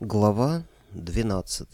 Глава 12.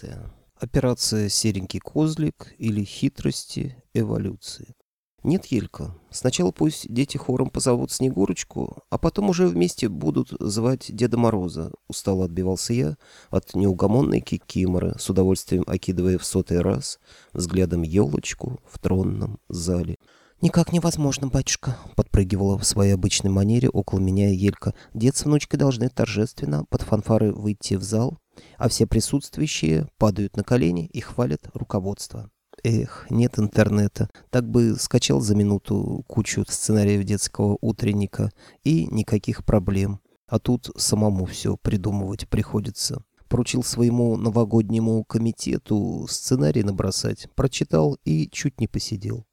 Операция «Серенький козлик» или «Хитрости эволюции». Нет, Елька, сначала пусть дети хором позовут Снегурочку, а потом уже вместе будут звать Деда Мороза, устало отбивался я от неугомонной кикиморы, с удовольствием окидывая в сотый раз взглядом елочку в тронном зале. «Никак невозможно, батюшка», — подпрыгивала в своей обычной манере около меня Елька. «Дед с внучкой должны торжественно под фанфары выйти в зал, а все присутствующие падают на колени и хвалят руководство». Эх, нет интернета. Так бы скачал за минуту кучу сценариев детского утренника и никаких проблем. А тут самому все придумывать приходится. Поручил своему новогоднему комитету сценарий набросать, прочитал и чуть не посидел.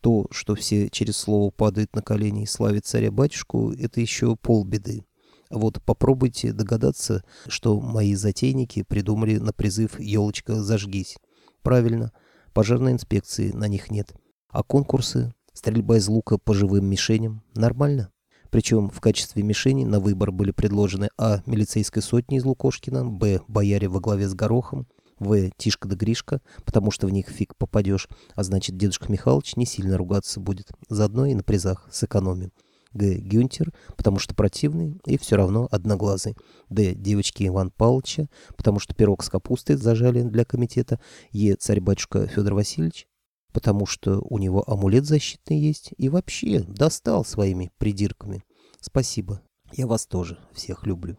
То, что все через слово падают на колени и славят царя-батюшку, это еще полбеды. Вот попробуйте догадаться, что мои затейники придумали на призыв «Елочка, зажгись». Правильно, пожарной инспекции на них нет. А конкурсы, стрельба из лука по живым мишеням, нормально? Причем в качестве мишени на выбор были предложены А. Милицейской сотни из Лукошкина, Б. Бояре во главе с Горохом, в. Тишка да Гришка, потому что в них фиг попадешь, а значит дедушка Михалыч не сильно ругаться будет. Заодно и на призах сэкономим. Г. Гюнтер, потому что противный и все равно одноглазый. Д. Девочки Иван Павловича, потому что пирог с капустой зажали для комитета. Е. Царь-батюшка Федор Васильевич, потому что у него амулет защитный есть и вообще достал своими придирками. Спасибо. Я вас тоже всех люблю.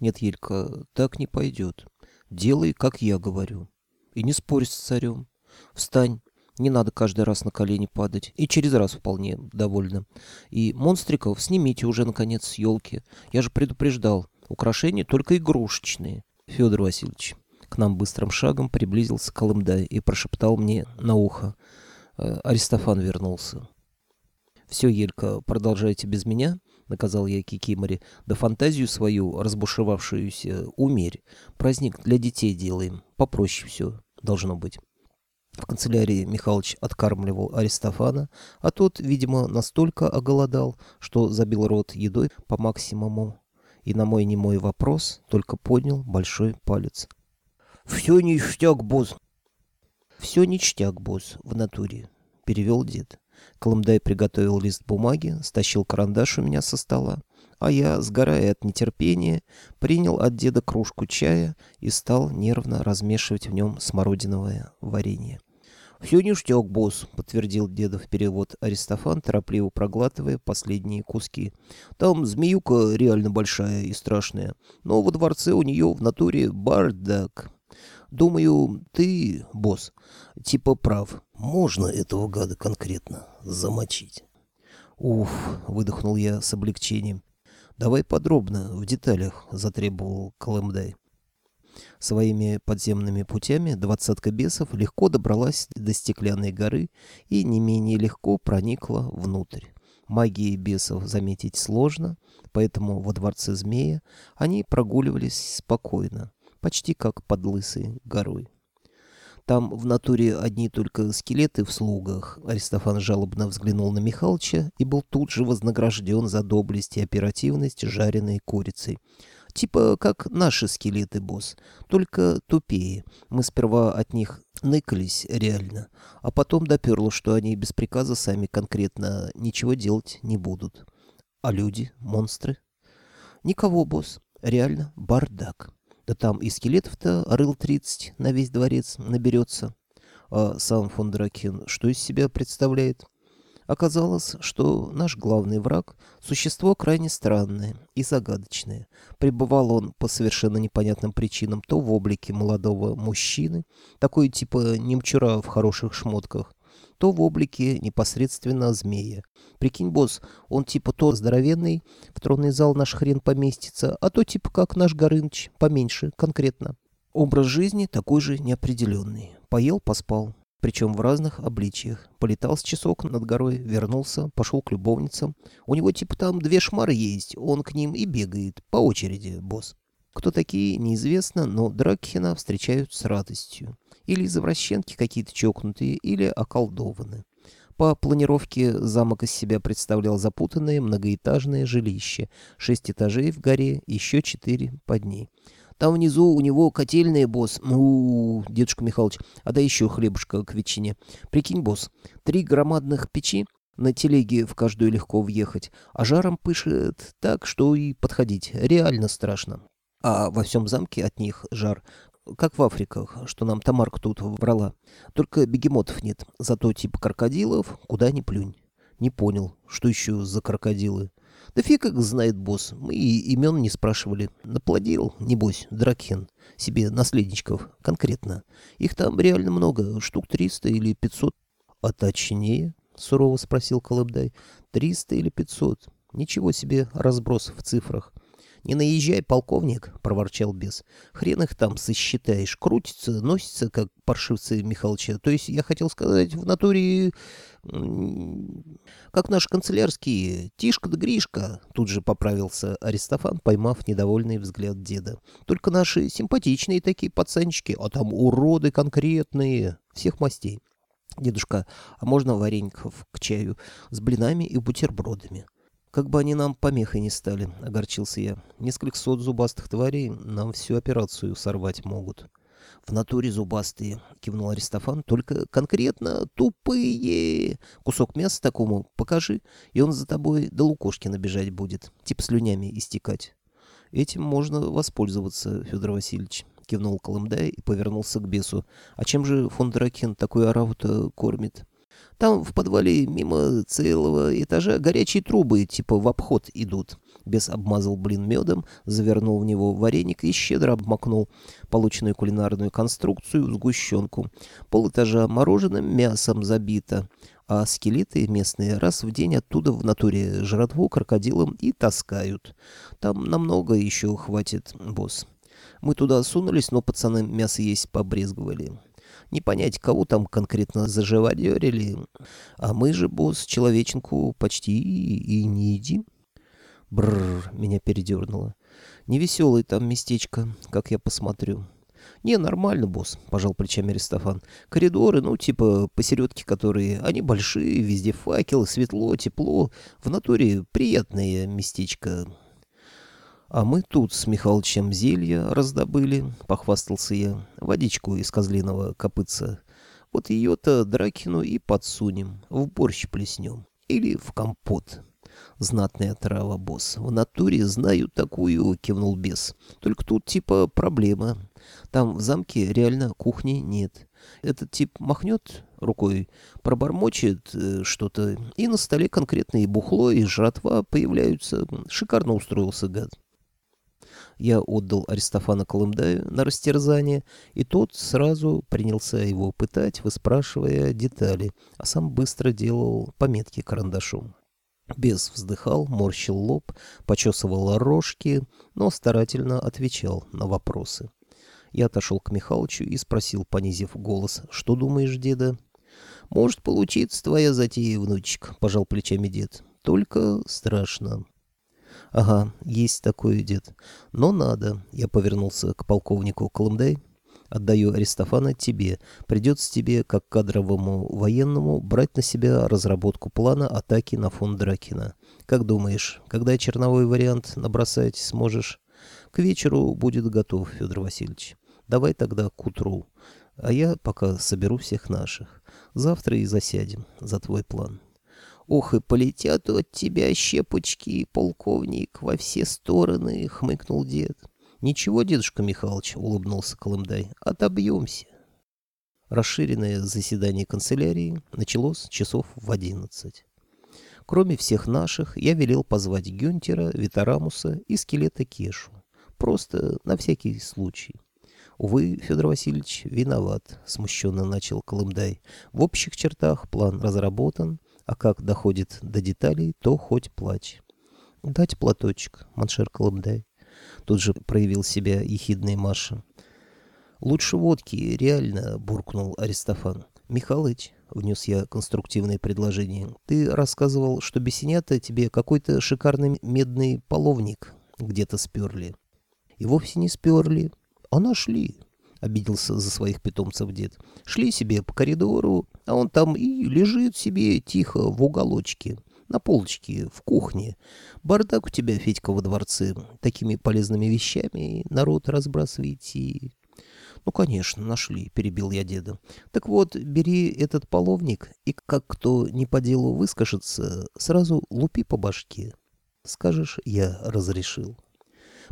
Нет, Елька, так не пойдет. Делай, как я говорю. И не спорь с царем. Встань, не надо каждый раз на колени падать. И через раз вполне довольно. И монстриков снимите уже, наконец, с елки. Я же предупреждал. Украшения только игрушечные. Федор Васильевич к нам быстрым шагом приблизился Колымдай и прошептал мне на ухо. «Э, Аристофан вернулся. «Все, Елька, продолжайте без меня. — наказал я Кикиморе, — да фантазию свою, разбушевавшуюся, умерь. Праздник для детей делаем. Попроще все должно быть. В канцелярии Михалыч откармливал Аристофана, а тот, видимо, настолько оголодал, что забил рот едой по максимуму. И на мой немой вопрос только поднял большой палец. «Все ништяк, босс!» «Все ништяк, босс, в натуре», — перевел дед. Колымдай приготовил лист бумаги, стащил карандаш у меня со стола, а я, сгорая от нетерпения, принял от деда кружку чая и стал нервно размешивать в нем смородиновое варенье. «Все ништяк, босс», — подтвердил дедов перевод Аристофан, торопливо проглатывая последние куски. «Там змеюка реально большая и страшная, но во дворце у нее в натуре бардак. Думаю, ты, босс, типа прав. Можно этого гада конкретно замочить. Уф, выдохнул я с облегчением. Давай подробно, в деталях, затребовал Колымдай. Своими подземными путями двадцатка бесов легко добралась до стеклянной горы и не менее легко проникла внутрь. Магии бесов заметить сложно, поэтому во дворце змея они прогуливались спокойно почти как под лысой горой. Там в натуре одни только скелеты в слугах. Аристофан жалобно взглянул на Михалыча и был тут же вознагражден за доблесть и оперативность жареной курицей. Типа как наши скелеты, босс, только тупее. Мы сперва от них ныкались реально, а потом доперло, что они без приказа сами конкретно ничего делать не будут. А люди, монстры? Никого, босс. Реально бардак. Да там и скелетов-то рыл тридцать на весь дворец наберется. А сам фон Дракин что из себя представляет? Оказалось, что наш главный враг — существо крайне странное и загадочное. Пребывал он по совершенно непонятным причинам то в облике молодого мужчины, такой типа немчура в хороших шмотках, то в облике непосредственно змея. Прикинь, босс, он типа то здоровенный, в тронный зал наш хрен поместится, а то типа как наш Горыныч, поменьше, конкретно. Образ жизни такой же неопределенный. Поел, поспал. Причем в разных обличиях. Полетал с часок над горой, вернулся, пошел к любовницам. У него типа там две шмары есть, он к ним и бегает. По очереди, босс. Кто такие, неизвестно, но Дракхена встречают с радостью. Или извращенки какие-то чокнутые, или околдованы. По планировке замок из себя представлял запутанное многоэтажное жилище. Шесть этажей в горе, еще четыре под ней. Там внизу у него котельная, босс. У, дедушка Михалыч, а да еще хлебушка к ветчине. Прикинь, босс, три громадных печи, на телеге в каждую легко въехать, а жаром пышет так, что и подходить реально страшно. А во всем замке от них жар, как в Африках, что нам Тамарка тут врала. Только бегемотов нет, зато типа крокодилов куда ни плюнь. Не понял, что еще за крокодилы. Да фиг как знает босс, мы и имен не спрашивали. Наплодил, небось, Дракхен, себе наследничков, конкретно. Их там реально много, штук триста или пятьсот. А точнее, — сурово спросил Колыбдай. «Триста или пятьсот? Ничего себе разброс в цифрах». «Не наезжай, полковник», — проворчал бес. «Хрен их там сосчитаешь. Крутится, носится, как паршивцы Михалыча. То есть, я хотел сказать, в натуре... Как наши канцелярские. Тишка да Гришка», — тут же поправился Аристофан, поймав недовольный взгляд деда. «Только наши симпатичные такие пацанчики, а там уроды конкретные, всех мастей». «Дедушка, а можно вареников к чаю с блинами и бутербродами?» «Как бы они нам помехой не стали», — огорчился я. «Несколько сот зубастых тварей нам всю операцию сорвать могут». «В натуре зубастые», — кивнул Аристофан, — «только конкретно тупые. Кусок мяса такому покажи, и он за тобой до Лукошкина бежать будет, типа слюнями истекать». «Этим можно воспользоваться, Федор Васильевич», кивнул Колымдай и повернулся к бесу. «А чем же фон Дракин такую ораву-то кормит?» «Там в подвале мимо целого этажа горячие трубы типа в обход идут». Бес обмазал блин медом, завернул в него вареник и щедро обмакнул полученную кулинарную конструкцию в сгущенку. Пол этажа мороженым мясом забито, а скелеты местные раз в день оттуда в натуре жратву крокодилам и таскают. Там намного еще хватит, босс. Мы туда сунулись, но пацаны мясо есть побрезговали. Не понять, кого там конкретно заживодерили. А мы же, босс, человеченку почти и не едим. Бррр, меня передернуло. Невеселое там местечко, как я посмотрю. «Не, нормально, босс», — пожал плечами Аристофан. «Коридоры, ну, типа посередке которые, они большие, везде факелы, светло, тепло. В натуре приятное местечко. «А мы тут с Михалычем зелья раздобыли», — похвастался я, — «водичку из козлиного копытца. Вот ее-то Дракину и подсунем, в борщ плеснем или в компот». «Знатная трава, босс. В натуре знаю такую», — кивнул бес. «Только тут типа проблема. Там в замке реально кухни нет. Этот тип махнет рукой, пробормочет э, что-то, и на столе конкретно и бухло, и жратва появляются. Шикарно устроился гад». Я отдал Аристофана Колымдаю на растерзание, и тот сразу принялся его пытать, выспрашивая детали, а сам быстро делал пометки карандашом. Бес вздыхал, морщил лоб, почесывал рожки, но старательно отвечал на вопросы. Я отошел к Михалычу и спросил, понизив голос, «Что думаешь, деда?» «Может получиться твоя затея, внучек», — пожал плечами дед. «Только страшно». «Ага, есть такой дед. Но надо». Я повернулся к полковнику Колымдай. «Отдаю Аристофана тебе. Придется тебе, как кадровому военному, брать на себя разработку плана атаки на фон Дракина. Как думаешь, когда черновой вариант набросать сможешь?» «К вечеру будет готов, Федор Васильевич. Давай тогда к утру. А я пока соберу всех наших. Завтра и засядем за твой план». «Ох, и полетят от тебя щепочки, полковник, во все стороны!» — хмыкнул дед. «Ничего, дедушка Михайлович», — улыбнулся Колымдай, — «отобьемся». Расширенное заседание канцелярии началось часов в одиннадцать. Кроме всех наших, я велел позвать Гюнтера, Витарамуса и скелета Кешу. Просто на всякий случай. «Увы, Федор Васильевич, виноват», — смущенно начал Колымдай. «В общих чертах план разработан, а как доходит до деталей, то хоть плачь. «Дать платочек, маншер Колымдай». Тут же проявил себя ехидный Маша. «Лучше водки, реально», — буркнул Аристофан. «Михалыч», — внес я конструктивное предложение, — «ты рассказывал, что бесенята тебе какой-то шикарный медный половник где-то сперли». «И вовсе не сперли, а нашли», — обиделся за своих питомцев дед. «Шли себе по коридору, а он там и лежит себе тихо в уголочке. На полочке, в кухне. Бардак у тебя, Федька, во дворце. Такими полезными вещами народ разбрасываете. «Ну, конечно, нашли», — перебил я деда. «Так вот, бери этот половник, и как кто не по делу выскажется, сразу лупи по башке. Скажешь, я разрешил».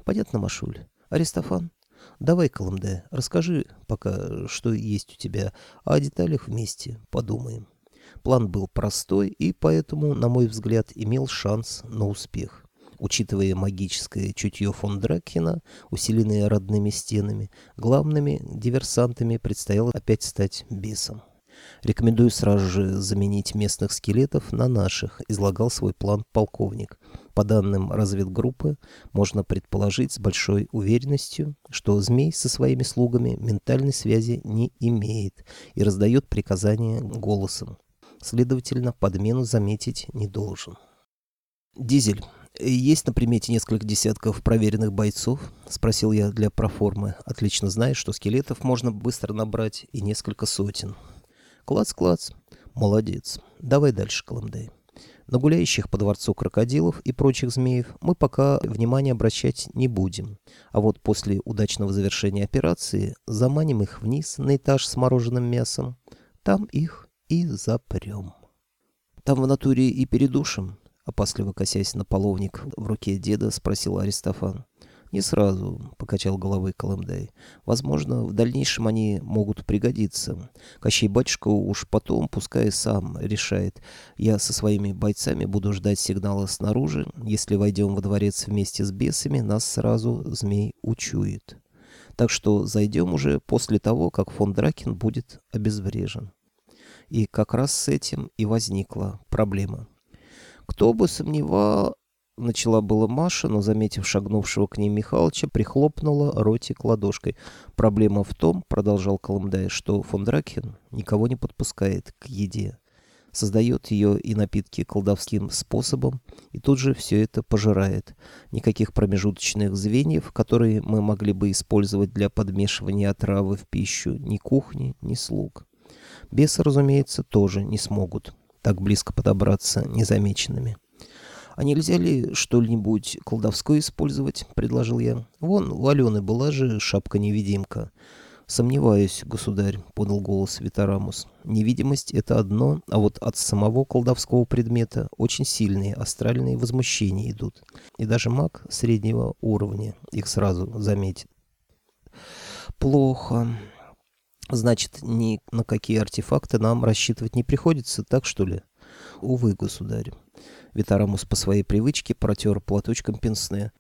«Понятно, Машуль. Аристофан, давай, Колымде, расскажи пока, что есть у тебя, а о деталях вместе подумаем». План был простой и поэтому, на мой взгляд, имел шанс на успех. Учитывая магическое чутье фон Дракхена, усиленное родными стенами, главными диверсантами предстояло опять стать бесом. Рекомендую сразу же заменить местных скелетов на наших, излагал свой план полковник. По данным разведгруппы, можно предположить с большой уверенностью, что змей со своими слугами ментальной связи не имеет и раздает приказания голосом. Следовательно, подмену заметить не должен. «Дизель, «Есть на примете несколько десятков проверенных бойцов?» — спросил я для проформы, отлично зная, что скелетов можно быстро набрать и несколько сотен. «Клац-клац. Молодец. Давай дальше, Колымдай. На гуляющих по дворцу крокодилов и прочих змеев мы пока внимания обращать не будем. А вот после удачного завершения операции заманим их вниз на этаж с мороженым мясом. Там их и запрем. Там в натуре и передушим, Опасливо косясь на половник в руке деда, спросил Аристофан. «Не сразу», — покачал головой Колымдай. «Возможно, в дальнейшем они могут пригодиться. Кощей батюшка уж потом, пускай сам решает. Я со своими бойцами буду ждать сигнала снаружи. Если войдем во дворец вместе с бесами, нас сразу змей учует. Так что зайдем уже после того, как фон Дракин будет обезврежен». И как раз с этим и возникла проблема. «Кто бы сомневал...» — начала была Маша, но, заметив шагнувшего к ней Михалыча, прихлопнула ротик ладошкой. «Проблема в том, — продолжал Колымдай, — что фон Дракхен никого не подпускает к еде. Создает ее и напитки колдовским способом, и тут же все это пожирает. Никаких промежуточных звеньев, которые мы могли бы использовать для подмешивания отравы в пищу, ни кухни, ни слуг. Бесы, разумеется, тоже не смогут так близко подобраться незамеченными. «А нельзя ли что-нибудь колдовское использовать?» — предложил я. «Вон, у Алены была же шапка-невидимка». «Сомневаюсь, государь», — подал голос Витарамус. «Невидимость — это одно, а вот от самого колдовского предмета очень сильные астральные возмущения идут. И даже маг среднего уровня их сразу заметит». «Плохо», Значит, ни на какие артефакты нам рассчитывать не приходится, так что ли? Увы, государь. Витарамус по своей привычке протер платочком пенсне.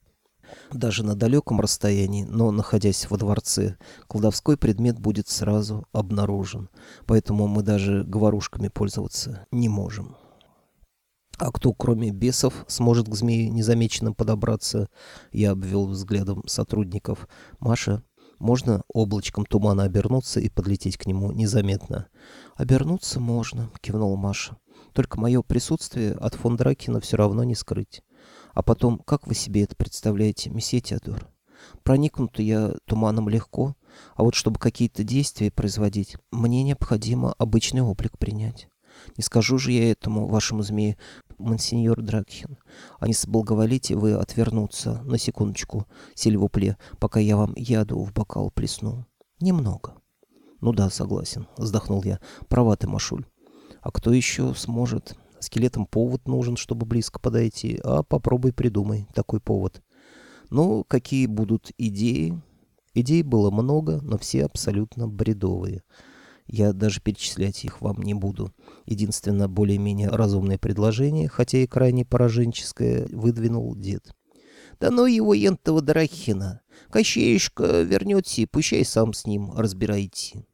Даже на далеком расстоянии, но находясь во дворце, колдовской предмет будет сразу обнаружен. Поэтому мы даже говорушками пользоваться не можем. А кто, кроме бесов, сможет к змею незамеченным подобраться? Я обвел взглядом сотрудников. Маша, можно облачком тумана обернуться и подлететь к нему незаметно. «Обернуться можно», — кивнула Маша. «Только мое присутствие от фон Дракина все равно не скрыть. А потом, как вы себе это представляете, месье Теодор? Проникнуто я туманом легко, а вот чтобы какие-то действия производить, мне необходимо обычный облик принять. Не скажу же я этому вашему змею, монсеньор Дракхин. А не соблаговолите вы отвернуться на секундочку, сильвупле, пока я вам яду в бокал плесну. Немного. Ну да, согласен, вздохнул я. Права ты, Машуль. А кто еще сможет? Скелетам повод нужен, чтобы близко подойти, а попробуй придумай такой повод. Ну, какие будут идеи? Идей было много, но все абсолютно бредовые. Я даже перечислять их вам не буду. Единственное более-менее разумное предложение, хотя и крайне пораженческое, выдвинул дед. «Да ну его ентого Драхина! Кощеюшка и пущай сам с ним разбирайте!»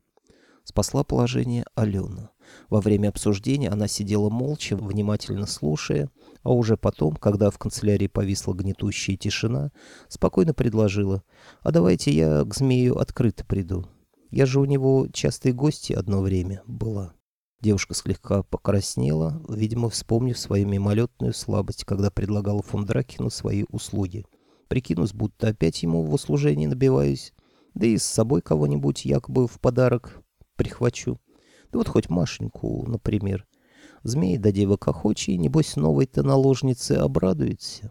Спасла положение Алена. Во время обсуждения она сидела молча, внимательно слушая, а уже потом, когда в канцелярии повисла гнетущая тишина, спокойно предложила, «А давайте я к змею открыто приду. Я же у него частые гости одно время была». Девушка слегка покраснела, видимо, вспомнив свою мимолетную слабость, когда предлагала фон Дракину свои услуги. Прикинусь, будто опять ему в услужении набиваюсь, да и с собой кого-нибудь якобы в подарок прихвачу. Да вот хоть Машеньку, например. Змей да девок охочий, небось, новой-то наложнице обрадуется.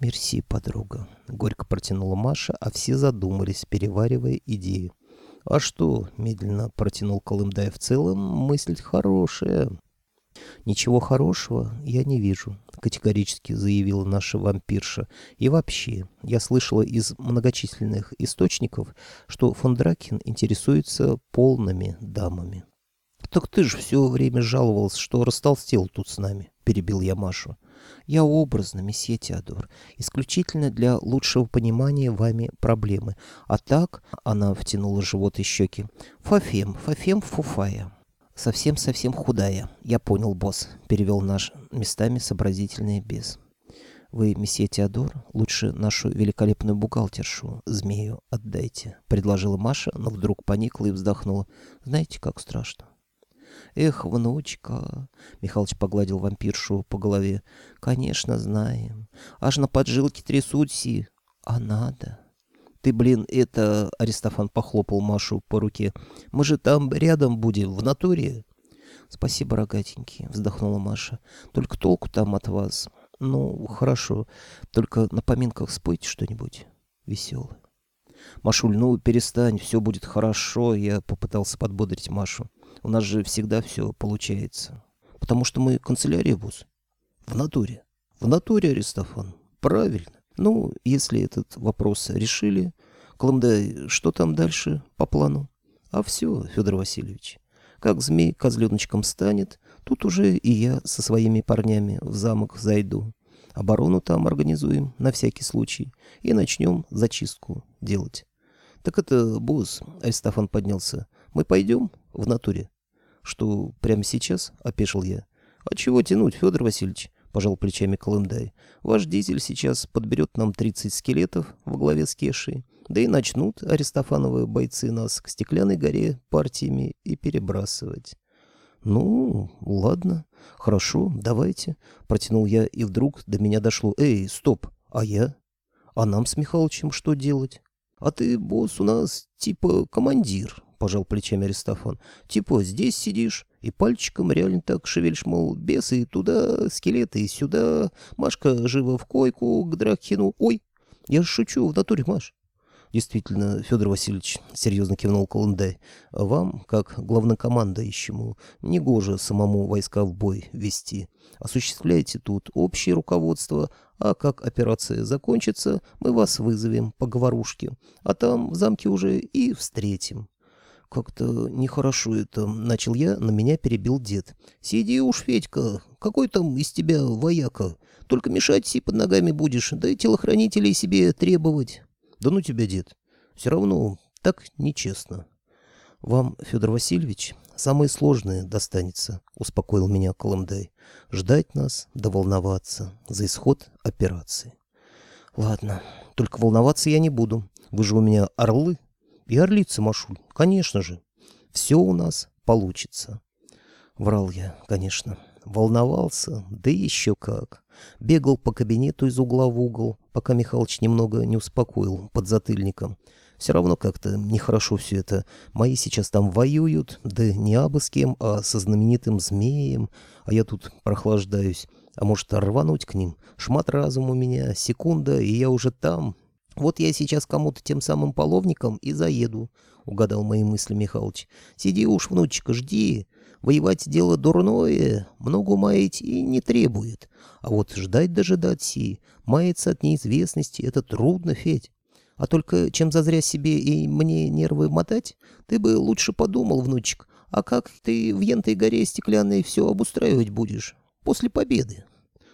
«Мерси, подруга», — горько протянула Маша, а все задумались, переваривая идею. «А что?» — медленно протянул Колымдай. «В целом мысль хорошая». «Ничего хорошего я не вижу», — категорически заявила наша вампирша. «И вообще, я слышала из многочисленных источников, что фон Дракин интересуется полными дамами». «Так ты же все время жаловался, что растолстел тут с нами», — перебил я Машу. «Я образно, месье Теодор, исключительно для лучшего понимания вами проблемы. А так...» — она втянула живот и щеки. «Фафем, фафем фуфая». «Совсем-совсем худая. Я понял, босс», — перевел наш местами сообразительный без. «Вы, месье Теодор, лучше нашу великолепную бухгалтершу, змею, отдайте», — предложила Маша, но вдруг поникла и вздохнула. «Знаете, как страшно?» «Эх, внучка!» — Михалыч погладил вампиршу по голове. «Конечно, знаем. Аж на поджилке трясутся. А надо?» «Ты, блин, это...» — Аристофан похлопал Машу по руке. «Мы же там рядом будем, в натуре». «Спасибо, рогатенький», — вздохнула Маша. «Только толку там от вас. Ну, хорошо. Только на поминках спойте что-нибудь веселое». «Машуль, ну перестань, все будет хорошо», — я попытался подбодрить Машу. У нас же всегда все получается. Потому что мы канцелярия ВУЗ. В натуре. В натуре, Аристофан. Правильно. Ну, если этот вопрос решили, Колымдай, что там дальше по плану? А все, Федор Васильевич. Как змей козленочком станет, тут уже и я со своими парнями в замок зайду. Оборону там организуем на всякий случай и начнем зачистку делать. Так это, босс, Аристофан поднялся, мы пойдем в натуре? Что, прямо сейчас? — опешил я. А чего тянуть, Федор Васильевич? — пожал плечами Колымдай. Ваш дизель сейчас подберет нам 30 скелетов во главе с Кешей. Да и начнут аристофановые бойцы нас к стеклянной горе партиями и перебрасывать. «Ну, ладно, хорошо, давайте», — протянул я, и вдруг до меня дошло. «Эй, стоп, а я? А нам с Михалычем что делать? А ты, босс, у нас типа командир, пожал плечами Аристофан. Типа здесь сидишь и пальчиком реально так шевелишь, мол, бесы туда, скелеты и сюда. Машка живо в койку к Дракхину. Ой, я шучу, в натуре, Маш. Действительно, Федор Васильевич, серьезно кивнул Колындай, вам, как главнокомандующему, негоже самому войска в бой вести. Осуществляйте тут общее руководство, а как операция закончится, мы вас вызовем по говорушке, а там в замке уже и встретим. «Как-то нехорошо это», — начал я, но меня перебил дед. «Сиди уж, Федька, какой там из тебя вояка? Только мешать си под ногами будешь, да и телохранителей себе требовать». «Да ну тебя, дед, все равно так нечестно». «Вам, Федор Васильевич, самое сложное достанется», — успокоил меня Колымдай. «Ждать нас, да волноваться за исход операции». «Ладно, только волноваться я не буду. Вы же у меня орлы и орлица, Машуль, конечно же. Все у нас получится. Врал я, конечно. Волновался, да еще как. Бегал по кабинету из угла в угол, пока Михалыч немного не успокоил под затыльником. Все равно как-то нехорошо все это. Мои сейчас там воюют, да не абы с кем, а со знаменитым змеем. А я тут прохлаждаюсь. А может, рвануть к ним? Шмат разум у меня, секунда, и я уже там, вот я сейчас кому-то тем самым половником и заеду, — угадал мои мысли Михалыч. Сиди уж, внучка, жди. Воевать дело дурное, много маять и не требует. А вот ждать дожидать си, маяться от неизвестности — это трудно, Федь. А только чем зазря себе и мне нервы мотать, ты бы лучше подумал, внучек, а как ты в Ентой горе стеклянной все обустраивать будешь после победы?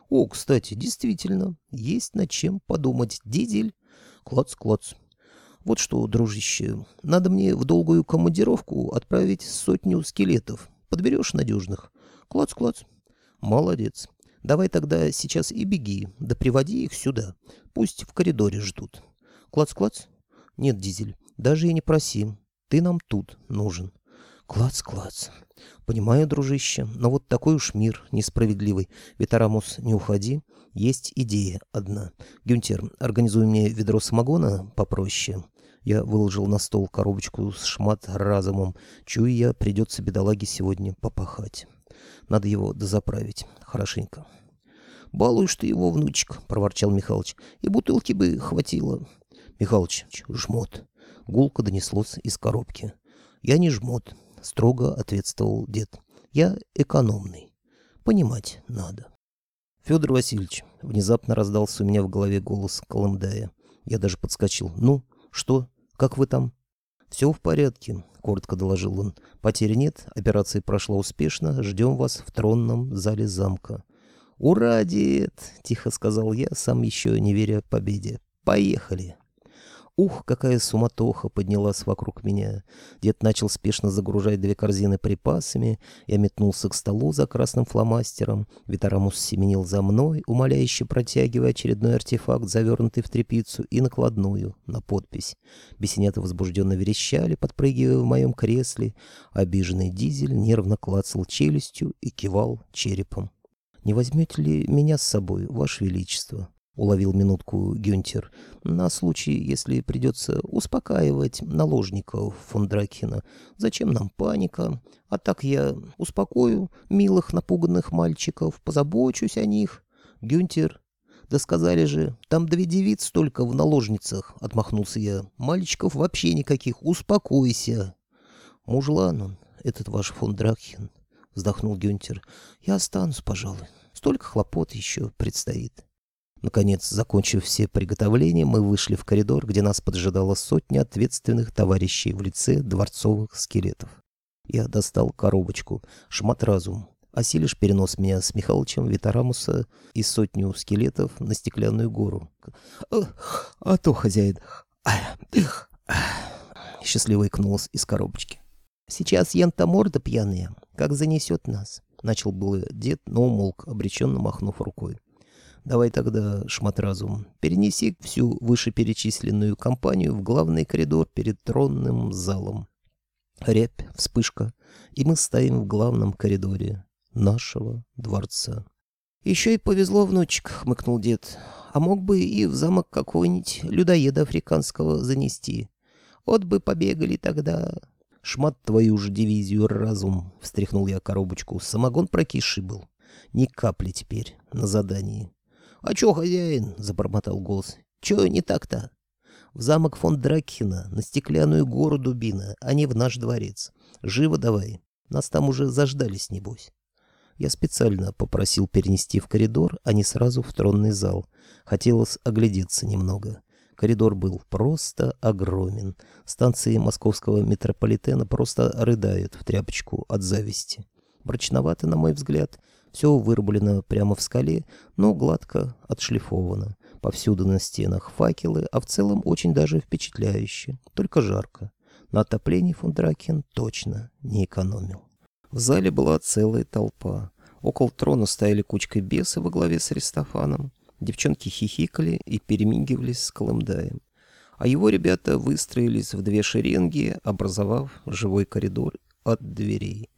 О, кстати, действительно, есть над чем подумать. Дизель Клац-клац. Вот что, дружище, надо мне в долгую командировку отправить сотню скелетов. Подберешь надежных? Клац-клац. Молодец. Давай тогда сейчас и беги, да приводи их сюда. Пусть в коридоре ждут. Клац-клац? Нет, Дизель, даже и не проси. Ты нам тут нужен. Клац-клац. Понимаю, дружище, но вот такой уж мир несправедливый. Ветарамус, не уходи. Есть идея одна. Гюнтер, организуй мне ведро самогона попроще. Я выложил на стол коробочку с шмат разумом. Чую я, придется бедолаге сегодня попахать. Надо его дозаправить хорошенько. «Балуешь ты его, внучек», — проворчал Михалыч. «И бутылки бы хватило». «Михалыч, жмот». Гулко донеслось из коробки. «Я не жмот», — строго ответствовал дед. «Я экономный. Понимать надо». «Федор Васильевич», — внезапно раздался у меня в голове голос Колымдая. Я даже подскочил. «Ну, что? Как вы там?» «Все в порядке», — коротко доложил он. «Потери нет, операция прошла успешно, ждем вас в тронном зале замка». «Ура, дед!» — тихо сказал я, сам еще не веря победе. «Поехали!» Ух, какая суматоха поднялась вокруг меня. Дед начал спешно загружать две корзины припасами. Я метнулся к столу за красным фломастером. Витарамус семенил за мной, умоляюще протягивая очередной артефакт, завернутый в тряпицу, и накладную, на подпись. Бесенята возбужденно верещали, подпрыгивая в моем кресле. Обиженный дизель нервно клацал челюстью и кивал черепом. «Не возьмете ли меня с собой, Ваше Величество?» — уловил минутку Гюнтер. «На случай, если придется успокаивать наложников фон Дракхена. Зачем нам паника? А так я успокою милых напуганных мальчиков, позабочусь о них. Гюнтер, да сказали же, там две девиц только в наложницах, — отмахнулся я. Мальчиков вообще никаких, успокойся. Мужлан он, этот ваш фон Дракхен, — вздохнул Гюнтер. Я останусь, пожалуй. Столько хлопот еще предстоит. Наконец, закончив все приготовления, мы вышли в коридор, где нас поджидала сотня ответственных товарищей в лице дворцовых скелетов. Я достал коробочку, шмат разум, осилишь перенос меня с Михалычем Витарамуса и сотню скелетов на стеклянную гору. «А, то, хозяин!» Счастливо икнулась из коробочки. «Сейчас янта морда пьяная, как занесет нас!» Начал было дед, но умолк, обреченно махнув рукой. Давай тогда, шматразум, перенеси всю вышеперечисленную компанию в главный коридор перед тронным залом. Рябь, вспышка, и мы стоим в главном коридоре нашего дворца. «Еще и повезло, внучек», — хмыкнул дед. «А мог бы и в замок какого-нибудь людоеда африканского занести. Вот бы побегали тогда». «Шмат твою же дивизию, разум!» — встряхнул я коробочку. «Самогон прокисший был. Ни капли теперь на задании». «А чё, хозяин?» — забормотал голос. «Чё не так-то?» «В замок фон Дракхена, на стеклянную гору Дубина, а не в наш дворец. Живо давай. Нас там уже заждались, небось». Я специально попросил перенести в коридор, а не сразу в тронный зал. Хотелось оглядеться немного. Коридор был просто огромен. Станции московского метрополитена просто рыдают в тряпочку от зависти. Мрачновато, на мой взгляд. Все вырублено прямо в скале, но гладко отшлифовано. Повсюду на стенах факелы, а в целом очень даже впечатляюще. Только жарко. На отоплении фон Дракен точно не экономил. В зале была целая толпа. Около трона стояли кучкой бесы во главе с Аристофаном. Девчонки хихикали и перемигивались с Колымдаем. А его ребята выстроились в две шеренги, образовав живой коридор от дверей.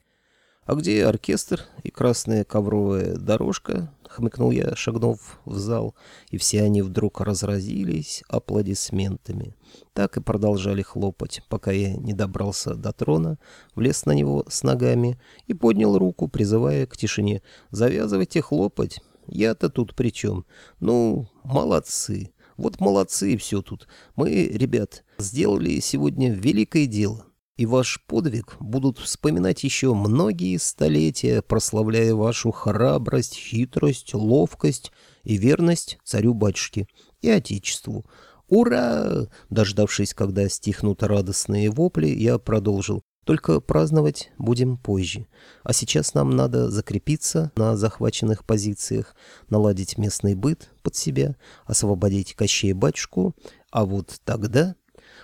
«А где оркестр и красная ковровая дорожка?» — хмыкнул я, шагнув в зал, и все они вдруг разразились аплодисментами. Так и продолжали хлопать, пока я не добрался до трона, влез на него с ногами и поднял руку, призывая к тишине. «Завязывайте хлопать, я-то тут при чем? Ну, молодцы. Вот молодцы все тут. Мы, ребят, сделали сегодня великое дело. И ваш подвиг будут вспоминать еще многие столетия, прославляя вашу храбрость, хитрость, ловкость и верность царю-батюшке и отечеству. «Ура!» Дождавшись, когда стихнут радостные вопли, я продолжил. Только праздновать будем позже. А сейчас нам надо закрепиться на захваченных позициях, наладить местный быт под себя, освободить Кощея батюшку, а вот тогда...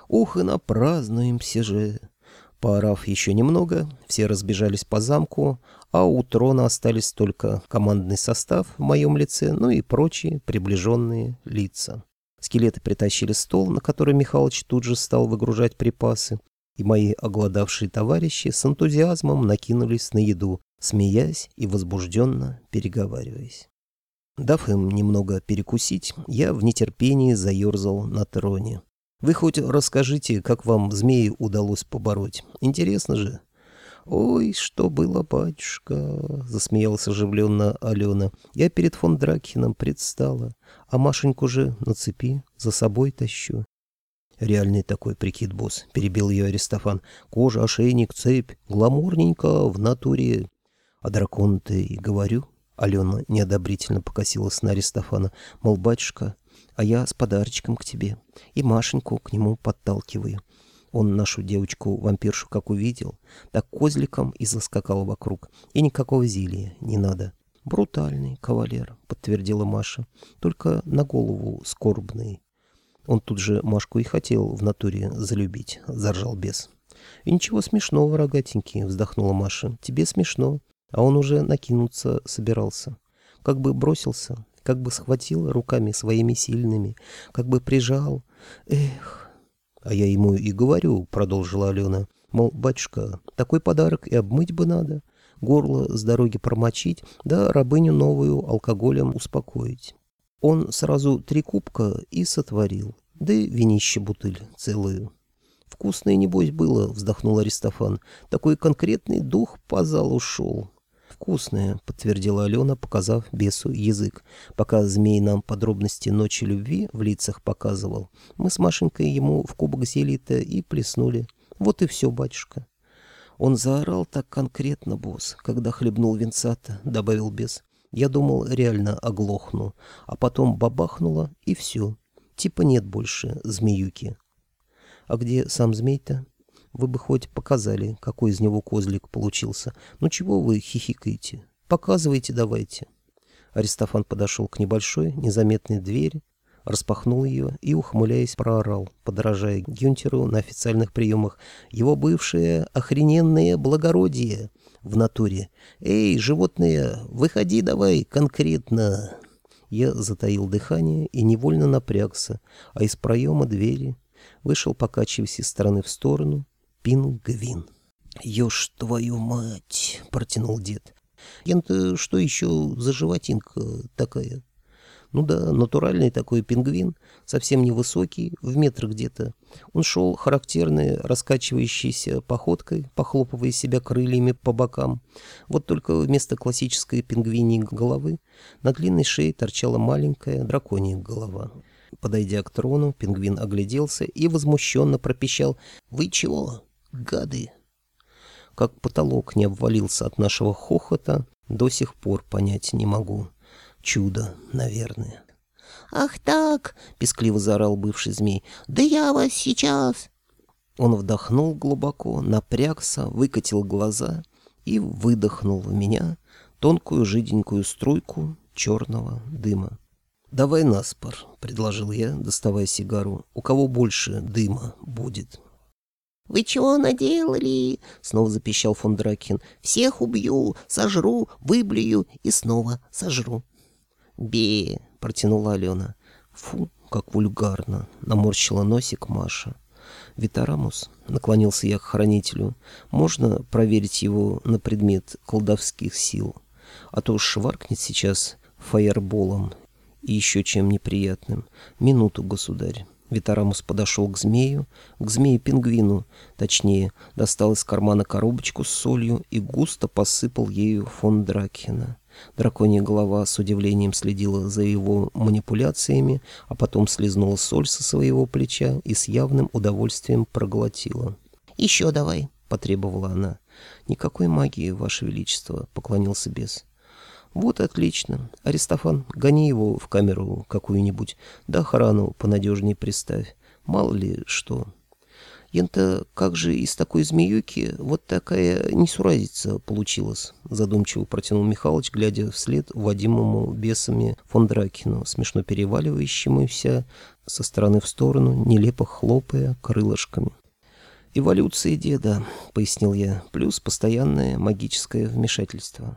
Ух, и напразднуемся же! Поорав еще немного, все разбежались по замку, а у трона остались только командный состав в моем лице, ну и прочие приближенные лица. Скелеты притащили стол, на который Михалыч тут же стал выгружать припасы, и мои оголодавшие товарищи с энтузиазмом накинулись на еду, смеясь и возбужденно переговариваясь. Дав им немного перекусить, я в нетерпении заерзал на троне. «Вы хоть расскажите, как вам змеи удалось побороть? Интересно же?» «Ой, что было, батюшка!» — засмеялась оживленно Алена. «Я перед фон Дракхеном предстала, а Машеньку же на цепи за собой тащу». «Реальный такой прикид, босс», — перебил ее Аристофан. «Кожа, ошейник, цепь, гламурненько в натуре». «А дракон-то и говорю». Алена неодобрительно покосилась на Аристофана. «Мол, батюшка, а я с подарочком к тебе. И Машеньку к нему подталкиваю. Он нашу девочку-вампиршу как увидел, так козликом и заскакал вокруг. И никакого зелья не надо. «Брутальный кавалер», — подтвердила Маша. «Только на голову скорбный». Он тут же Машку и хотел в натуре залюбить, — заржал бес. «И ничего смешного, рогатенький», — вздохнула Маша. «Тебе смешно». А он уже накинуться собирался. Как бы бросился, как бы схватил руками своими сильными, как бы прижал. Эх, а я ему и говорю, продолжила Алена, мол, батюшка, такой подарок и обмыть бы надо, горло с дороги промочить, да рабыню новую алкоголем успокоить. Он сразу три кубка и сотворил, да и винище бутыль целую. «Вкусное, небось, было», — вздохнул Аристофан. «Такой конкретный дух по залу шел». «Вкусное», — подтвердила Алена, показав бесу язык. Пока змей нам подробности ночи любви в лицах показывал, мы с Машенькой ему в кубок зелья-то и плеснули. Вот и все, батюшка. Он заорал так конкретно, босс, когда хлебнул винца-то, — добавил бес. Я думал, реально оглохну, а потом бабахнуло, и все. Типа нет больше змеюки. А где сам змей-то? Вы бы хоть показали, какой из него козлик получился. Ну чего вы хихикаете? Показывайте давайте. Аристофан подошел к небольшой, незаметной двери, распахнул ее и, ухмыляясь, проорал, подражая Гюнтеру на официальных приемах, его бывшее охрененное благородие в натуре. «Эй, животные, выходи давай конкретно!» Я затаил дыхание и невольно напрягся, а из проема двери вышел, покачиваясь из стороны в сторону, пингвин. «Ешь твою мать!» — протянул дед. «Ен-то что еще за животинка такая?» Ну да, натуральный такой пингвин, совсем невысокий, в метр где-то. Он шел характерной раскачивающейся походкой, похлопывая себя крыльями по бокам. Вот только вместо классической пингвиньей головы на длинной шее торчала маленькая драконья голова. Подойдя к трону, пингвин огляделся и возмущенно пропищал «Вы чего?» Гады! Как потолок не обвалился от нашего хохота, до сих пор понять не могу. Чудо, наверное. «Ах так!» — пескливо заорал бывший змей. «Да я вас сейчас!» Он вдохнул глубоко, напрягся, выкатил глаза и выдохнул в меня тонкую жиденькую струйку черного дыма. «Давай наспор», — предложил я, доставая сигару. «У кого больше дыма будет?» «Вы чего наделали?» — снова запищал фон Дракин. «Всех убью, сожру, выблюю и снова сожру». «Бе!» — протянула Алена. «Фу, как вульгарно!» — наморщила носик Маша. «Витарамус?» — наклонился я к хранителю. «Можно проверить его на предмет колдовских сил? А то шваркнет сейчас фаерболом и еще чем неприятным. Минуту, государь». Витарамус подошел к змею, к змею-пингвину, точнее, достал из кармана коробочку с солью и густо посыпал ею фон Дракхена. Драконья голова с удивлением следила за его манипуляциями, а потом слезнула соль со своего плеча и с явным удовольствием проглотила. «Еще давай», — потребовала она. «Никакой магии, Ваше Величество», — поклонился бес. «Вот отлично. Аристофан, гони его в камеру какую-нибудь, да охрану понадежнее приставь. Мало ли что». «Ента как же из такой змеюки вот такая несуразица получилась?» Задумчиво протянул Михалыч, глядя вслед Вадимому бесами фон Дракину, смешно переваливающемуся со стороны в сторону, нелепо хлопая крылышками. «Эволюция деда», — пояснил я, — «плюс постоянное магическое вмешательство».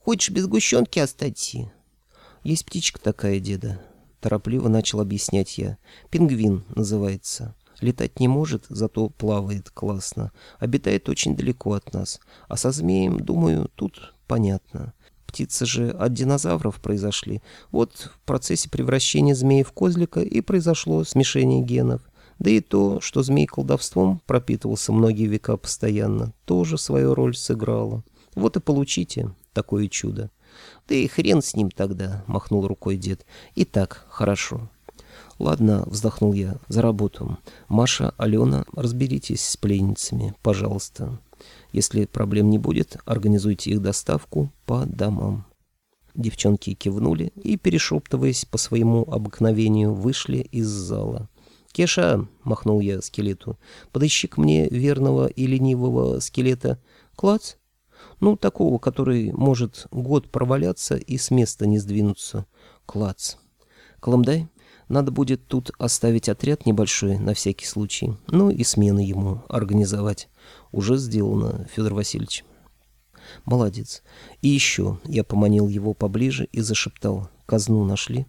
Хочешь без сгущенки остаться?» «Есть птичка такая, деда», — торопливо начал объяснять я. «Пингвин называется. Летать не может, зато плавает классно. Обитает очень далеко от нас. А со змеем, думаю, тут понятно. Птицы же от динозавров произошли. Вот в процессе превращения змеи в козлика и произошло смешение генов. Да и то, что змей колдовством пропитывался многие века постоянно, тоже свою роль сыграло. Вот и получите такое чудо. Да и хрен с ним тогда, махнул рукой дед. И так хорошо. Ладно, вздохнул я, за работу. Маша, Алена, разберитесь с пленницами, пожалуйста. Если проблем не будет, организуйте их доставку по домам. Девчонки кивнули и, перешептываясь по своему обыкновению, вышли из зала. «Кеша!» — махнул я скелету. «Подыщи к мне верного и ленивого скелета. Клац? Ну, такого, который может год проваляться и с места не сдвинуться. Клац. Колымдай, надо будет тут оставить отряд небольшой на всякий случай. Ну и смены ему организовать. Уже сделано, Федор Васильевич». «Молодец. И еще...» — я поманил его поближе и зашептал. «Казну нашли?»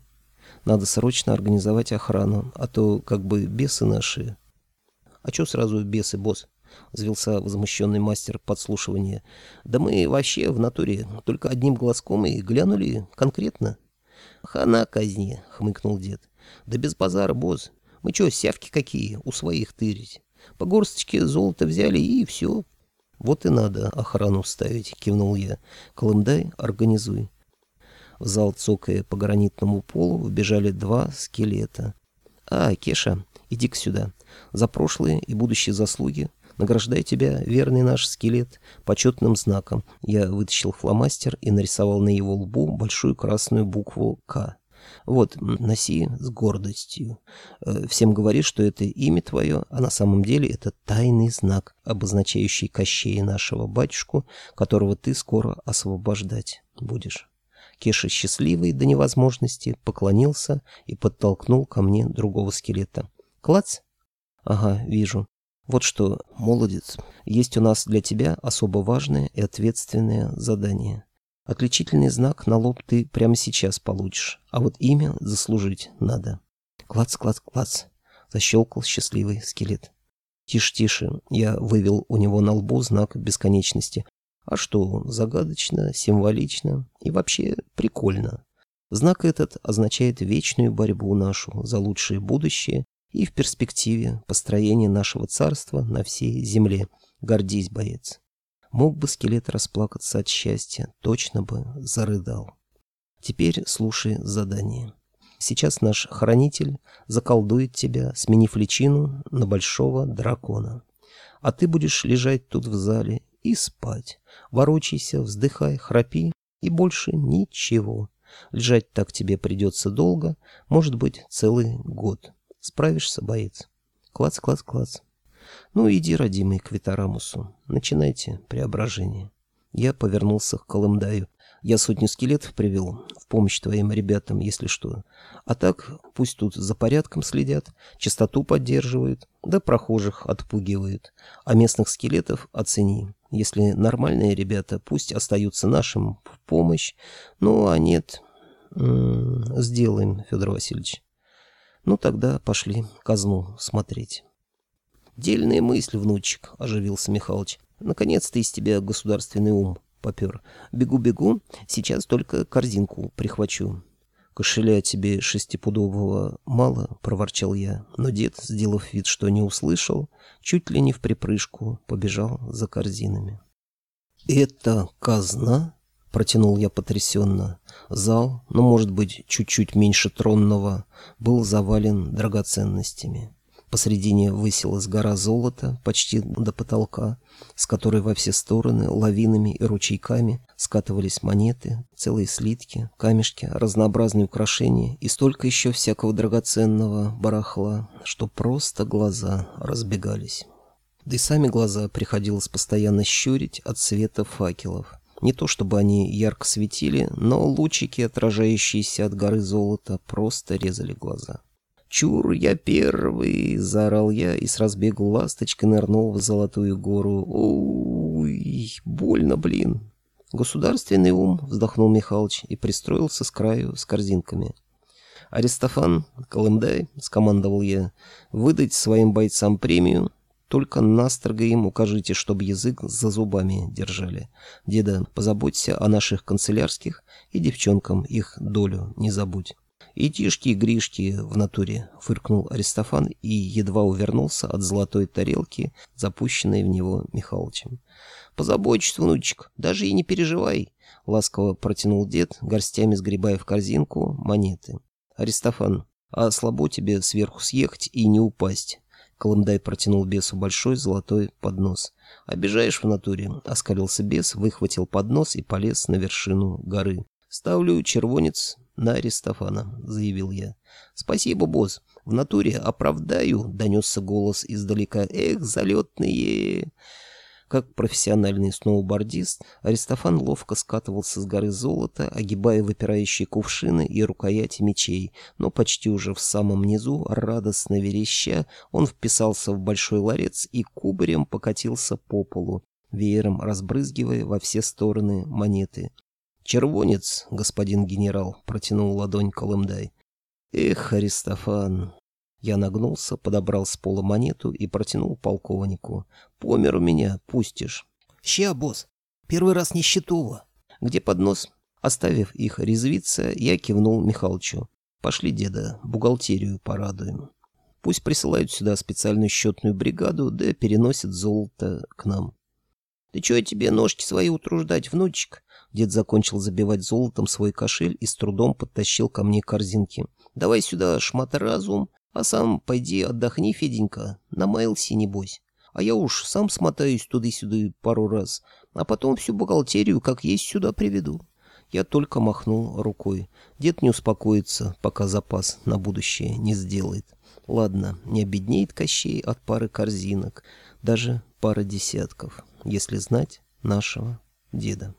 Надо срочно организовать охрану, а то как бы бесы наши... — А чё сразу бесы, босс? — взвелся возмущенный мастер подслушивания. — Да мы вообще в натуре только одним глазком и глянули конкретно. — Хана казни, — хмыкнул дед. — Да без базара, босс. Мы чё, сявки какие, у своих тырить? По горсточке золота взяли и все. Вот и надо охрану ставить, кивнул я. Колымдай, организуй. В зал, цокая по гранитному полу, вбежали два скелета. «А, Кеша, иди-ка сюда. За прошлые и будущие заслуги награждай тебя, верный наш скелет, почетным знаком». Я вытащил фломастер и нарисовал на его лбу большую красную букву «К». Вот, носи с гордостью. Э, всем говори, что это имя твое, а на самом деле это тайный знак, обозначающий Кощея нашего батюшку, которого ты скоро освобождать будешь. Кеша, счастливый до невозможности, поклонился и подтолкнул ко мне другого скелета. «Клац?» «Ага, вижу. Вот что, молодец, есть у нас для тебя особо важное и ответственное задание. Отличительный знак на лоб ты прямо сейчас получишь, а вот имя заслужить надо». «Клац, клац, клац!» — защелкал счастливый скелет. «Тише, тише!» — я вывел у него на лбу знак бесконечности, а что, загадочно, символично и вообще прикольно. Знак этот означает вечную борьбу нашу за лучшее будущее и в перспективе построение нашего царства на всей земле. Гордись, боец. Мог бы скелет расплакаться от счастья, точно бы зарыдал. Теперь слушай задание. Сейчас наш хранитель заколдует тебя, сменив личину на большого дракона. А ты будешь лежать тут в зале и спать. Ворочайся, вздыхай, храпи, и больше ничего. Лежать так тебе придется долго, может быть, целый год. Справишься, боец? Клац, клац, клац. Ну, иди, родимый, к Витарамусу. Начинайте преображение. Я повернулся к Колымдаю. Я сотню скелетов привел в помощь твоим ребятам, если что. А так, пусть тут за порядком следят, чистоту поддерживают, да прохожих отпугивают. А местных скелетов оцени. Если нормальные ребята, пусть остаются нашим в помощь. Ну, а нет, сделаем, Федор Васильевич. Ну, тогда пошли казну смотреть. Дельная мысль, внучек, оживился Михалыч. Наконец-то из тебя государственный ум попер. Бегу-бегу, сейчас только корзинку прихвачу. «Кошеля тебе шестипудового мало», — проворчал я, но дед, сделав вид, что не услышал, чуть ли не в припрыжку побежал за корзинами. «Это казна?» — протянул я потрясенно. Зал, ну, может быть, чуть-чуть меньше тронного, был завален драгоценностями. Посредине высилась гора золота почти до потолка, с которой во все стороны лавинами и ручейками скатывались монеты, целые слитки, камешки, разнообразные украшения и столько еще всякого драгоценного барахла, что просто глаза разбегались. Да и сами глаза приходилось постоянно щурить от света факелов. Не то чтобы они ярко светили, но лучики, отражающиеся от горы золота, просто резали глаза. «Чур, я первый!» — заорал я и с разбегу ласточкой нырнул в золотую гору. «Ой, больно, блин!» «Государственный ум!» — вздохнул Михалыч и пристроился с краю с корзинками. «Аристофан, Колымдай!» — скомандовал я. «Выдать своим бойцам премию, только настрого им укажите, чтобы язык за зубами держали. Деда, позаботься о наших канцелярских и девчонкам их долю не забудь». И тишки, и гришки в натуре, фыркнул Аристофан и едва увернулся от золотой тарелки, запущенной в него Михалычем. Позабочусь, внучек, даже и не переживай, ласково протянул дед, горстями сгребая в корзинку монеты. Аристофан, а слабо тебе сверху съехать и не упасть. Колымдай протянул бесу большой золотой поднос. «Обижаешь в натуре?» — оскалился бес, выхватил поднос и полез на вершину горы. «Ставлю червонец на Аристофана», — заявил я. «Спасибо, босс. В натуре оправдаю», — донесся голос издалека. «Эх, залетные!» Как профессиональный сноубордист, Аристофан ловко скатывался с горы золота, огибая выпирающие кувшины и рукояти мечей, но почти уже в самом низу, радостно вереща, он вписался в большой ларец и кубарем покатился по полу, веером разбрызгивая во все стороны монеты. «Червонец, господин генерал», — протянул ладонь Колымдай. «Эх, Аристофан!» Я нагнулся, подобрал с пола монету и протянул полковнику. «Помер у меня, пустишь». «Ща, босс. Первый раз не счетово». «Где поднос?» Оставив их резвиться, я кивнул Михалычу. «Пошли, деда, бухгалтерию порадуем. Пусть присылают сюда специальную счетную бригаду, да переносят золото к нам». «Ты чё тебе ножки свои утруждать, внучек?» Дед закончил забивать золотом свой кошель и с трудом подтащил ко мне корзинки. «Давай сюда шмат разум, а сам пойди отдохни, Феденька, намаялся, небось. А я уж сам смотаюсь туда-сюда пару раз, а потом всю бухгалтерию как есть сюда приведу». Я только махнул рукой. Дед не успокоится, пока запас на будущее не сделает. Ладно, не обеднеет Кощей от пары корзинок, даже пары десятков, если знать нашего деда.